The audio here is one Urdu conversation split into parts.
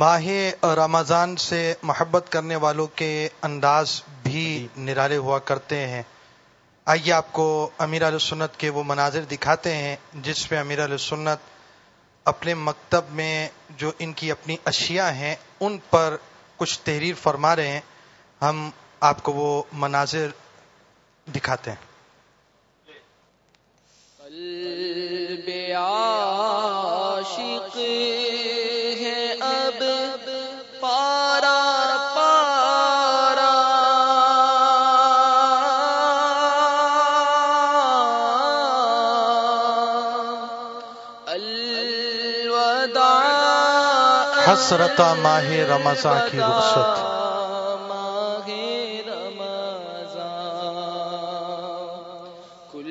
ماہ رمضان سے محبت کرنے والوں کے انداز بھی نرالے ہوا کرتے ہیں۔ آئیے آپ کو امیر علیہ سنت کے وہ مناظر دکھاتے ہیں جس پہ امیر علیہ سنت اپنے مکتب میں جو ان کی اپنی اشیاء ہیں ان پر کچھ تحریر فرما رہے ہیں۔ ہم آپ کو وہ مناظر دکھاتے ہیں۔ حسرت ماہ رمضان کی رخصت۔ کل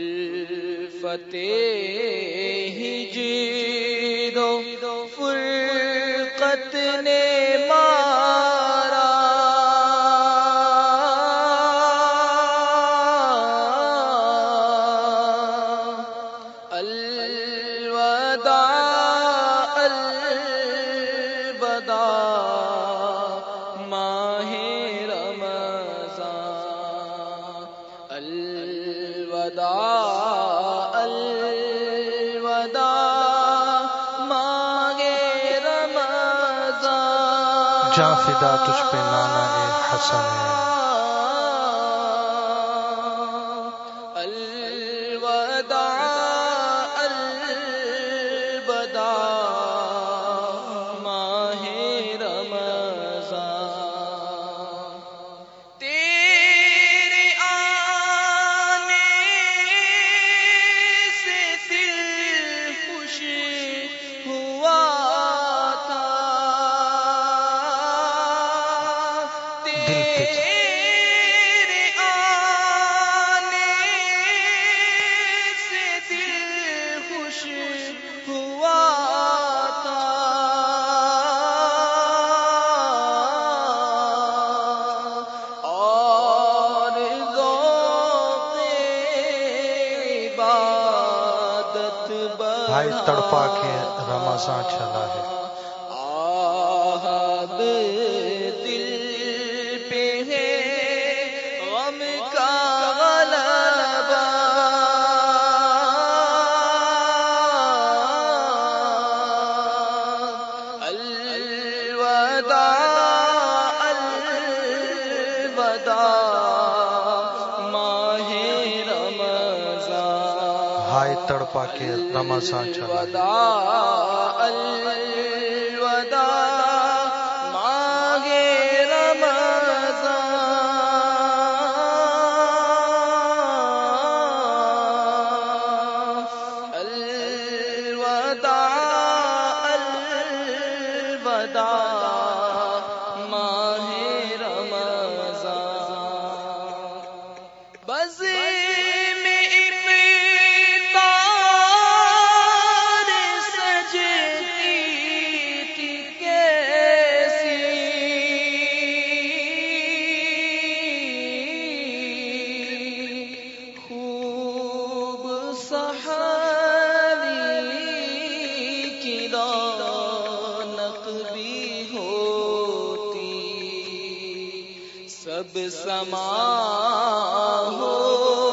فتح ہجر الوداع الوداع مانگے رمضان۔ جا فدا تجھ پہ نانا اے حسن بھائی تڑپا کے رمضان چلا ہے۔ آہد دل پہ ہے غم کا غلبہ۔ الوداع آئے تڑپا کے رمضان چلا الوداع الوداع سب سما ہو۔